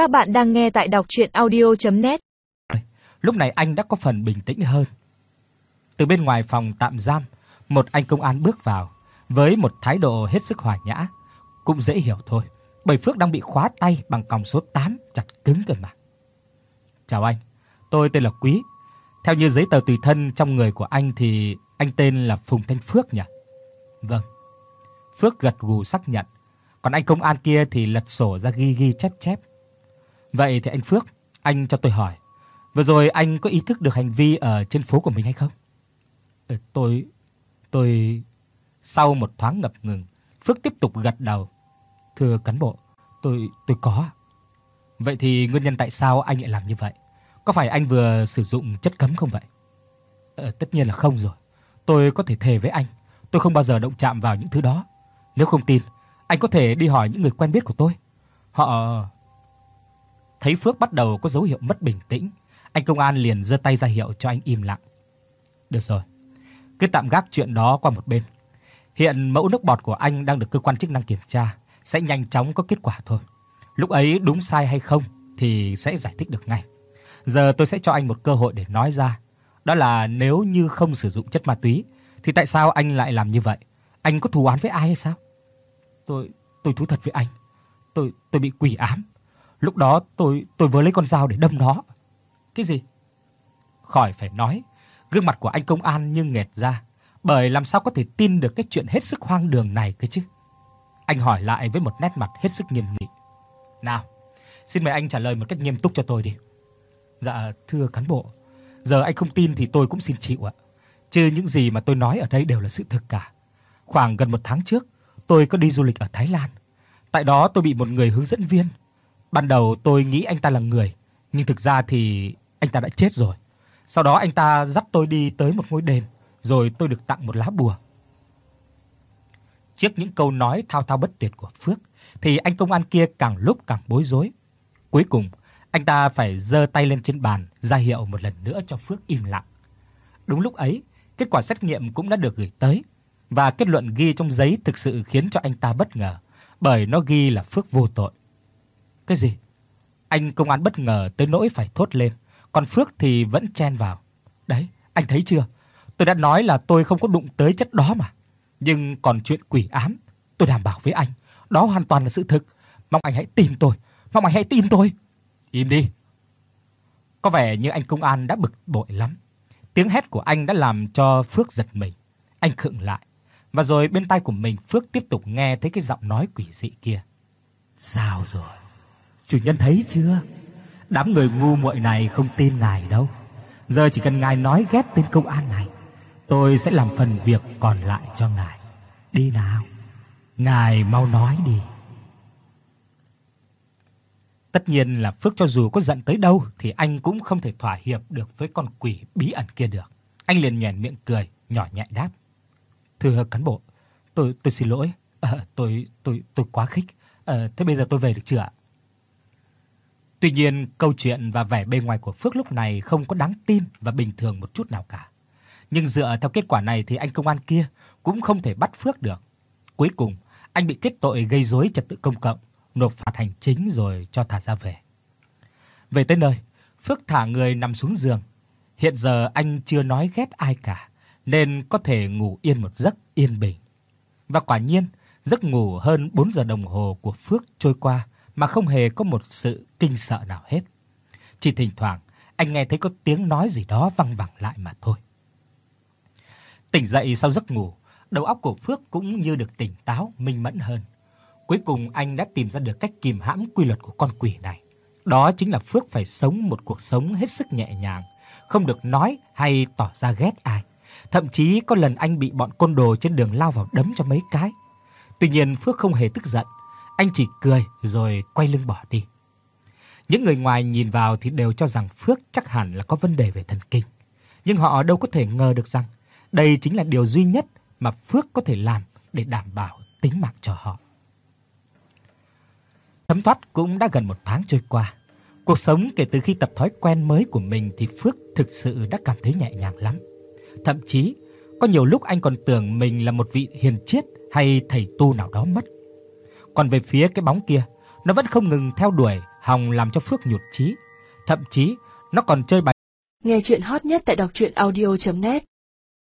Các bạn đang nghe tại đọc audio net Lúc này anh đã có phần bình tĩnh hơn. Từ bên ngoài phòng tạm giam, một anh công an bước vào với một thái độ hết sức hòa nhã, cũng dễ hiểu thôi, bởi Phước đang bị khóa tay bằng còng số 8 chặt cứng cơ mà. "Chào anh, tôi tên là Quý. Theo như giấy tờ tùy thân trong người của anh thì anh tên là Phùng Thanh Phước nhỉ?" "Vâng." Phước gật gù xác nhận, còn anh công an kia thì lật sổ ra ghi ghi chép chép. "Vậy thì anh Phước, anh cho tôi hỏi, vừa rồi anh có ý thức được hành vi ở trên phố của mình hay không?" "Ờ tôi tôi sau một thoáng ngập ngừng, Phước tiếp tục gật đầu. "Thưa cán bộ, tôi tôi có." "Vậy thì nguyên nhân tại sao anh lại làm như vậy? Có phải anh vừa sử dụng chất cấm không vậy?" "Ờ tất nhiên là không rồi. Tôi có thể thề với anh, tôi không bao giờ động chạm vào những thứ đó. Nếu không tin, anh có thể đi hỏi những người quen biết của tôi. Họ Thấy Phước bắt đầu có dấu hiệu mất bình tĩnh, anh công an liền giơ tay ra hiệu cho anh im lặng. "Được rồi, cứ tạm gác chuyện đó qua một bên. Hiện mẫu nước bọt của anh đang được cơ quan chức năng kiểm tra, sẽ nhanh chóng có kết quả thôi. Lúc ấy đúng sai hay không thì sẽ giải thích được ngay. Giờ tôi sẽ cho anh một cơ hội để nói ra, đó là nếu như không sử dụng chất ma túy thì tại sao anh lại làm như vậy? Anh có thù oán với ai hay sao? Tôi tôi thú thật với anh, tôi tôi bị quỷ ám. Lúc đó tôi tôi vừa lấy con dao để đâm nó. Cái gì? Khỏi phải nói, gương mặt của anh công an như nghẹt ra, bởi làm sao có thể tin được cái chuyện hết sức hoang đường này cơ chứ. Anh hỏi lại với một nét mặt hết sức nghiêm nghị. "Nào, xin mời anh trả lời một cách nghiêm túc cho tôi đi." "Dạ thưa cán bộ, giờ anh không tin thì tôi cũng xin chịu ạ. Chứ những gì mà tôi nói ở đây đều là sự thật cả. Khoảng gần một tháng trước, tôi có đi du lịch ở Thái Lan. Tại đó tôi bị một người hướng dẫn viên. Ban đầu tôi nghĩ anh ta là người, nhưng thực ra thì anh ta đã chết rồi. Sau đó anh ta dắt tôi đi tới một ngôi đền, rồi tôi được tặng một lá bùa. Trước những câu nói thao thao bất tuyệt của Phước, thì anh công an kia càng lúc càng bối rối. Cuối cùng, anh ta phải giơ tay lên trên bàn ra hiệu một lần nữa cho Phước im lặng. Đúng lúc ấy, kết quả xét nghiệm cũng đã được gửi tới và kết luận ghi trong giấy thực sự khiến cho anh ta bất ngờ, bởi nó ghi là Phước vô tội. Cái gì? Anh công an bất ngờ tới nỗi phải thốt lên, còn Phước thì vẫn chen vào. Đấy, anh thấy chưa? Tôi đã nói là tôi không có đụng tới chất đó mà. Nhưng còn chuyện quỷ ám, tôi đảm bảo với anh, đó hoàn toàn là sự thực. Mong anh hãy tin tôi, mong anh hãy tin tôi. Im đi. Có vẻ như anh công an đã bực bội lắm. Tiếng hét của anh đã làm cho Phước giật mình. Anh khựng lại, và rồi bên tai của mình Phước tiếp tục nghe thấy cái giọng nói quỷ dị kia. Sao rồi? Chủ nhân thấy chưa? Đám người ngu muội này không tin ngài đâu. Giờ chỉ cần ngài nói ghét tên công an này, tôi sẽ làm phần việc còn lại cho ngài. Đi nào. Ngài mau nói đi. Tất nhiên là Phước cho dù có giận tới đâu thì anh cũng không thể thỏa hiệp được với con quỷ bí ẩn kia được. Anh liền nhếch miệng cười, nhỏ nhẹ đáp: "Thưa cán bộ, tôi tôi xin lỗi, à, tôi tôi tôi quá khích. À, thế bây giờ tôi về được chưa ạ?" Tuy nhiên, câu chuyện và vẻ bề ngoài của Phước lúc này không có đáng tin và bình thường một chút nào cả. Nhưng dựa theo kết quả này thì anh công an kia cũng không thể bắt Phước được. Cuối cùng, anh bị kết tội gây rối trật tự công cộng, nộp phạt hành chính rồi cho thả ra về. Về tới nơi, Phước thả người nằm xuống giường. Hiện giờ anh chưa nói ghét ai cả, nên có thể ngủ yên một giấc yên bình. Và quả nhiên, giấc ngủ hơn 4 giờ đồng hồ của Phước trôi qua mà không hề có một sự kinh sợ nào hết. Chỉ thỉnh thoảng anh nghe thấy có tiếng nói gì đó văng vẳng lại mà thôi. Tỉnh dậy sau giấc ngủ, đầu óc của Phước cũng như được tỉnh táo, minh mẫn hơn. Cuối cùng anh đã tìm ra được cách kìm hãm quy luật của con quỷ này. Đó chính là Phước phải sống một cuộc sống hết sức nhẹ nhàng, không được nói hay tỏ ra ghét ai. Thậm chí có lần anh bị bọn côn đồ trên đường lao vào đấm cho mấy cái. Tuy nhiên Phước không hề tức giận, anh chỉ cười rồi quay lưng bỏ đi. Những người ngoài nhìn vào thì đều cho rằng Phước chắc hẳn là có vấn đề về thần kinh, nhưng họ đâu có thể ngờ được rằng đây chính là điều duy nhất mà Phước có thể làm để đảm bảo tính mạng cho họ. Thấm thoát cũng đã gần một tháng trôi qua. Cuộc sống kể từ khi tập thói quen mới của mình thì Phước thực sự đã cảm thấy nhẹ nhàng lắm. Thậm chí, có nhiều lúc anh còn tưởng mình là một vị hiền triết hay thầy tu nào đó mất. Còn về phía cái bóng kia, nó vẫn không ngừng theo đuổi hòng làm cho Phước nhụt chí, thậm chí nó còn chơi bài Nghe truyện hot nhất tại doctruyenaudio.net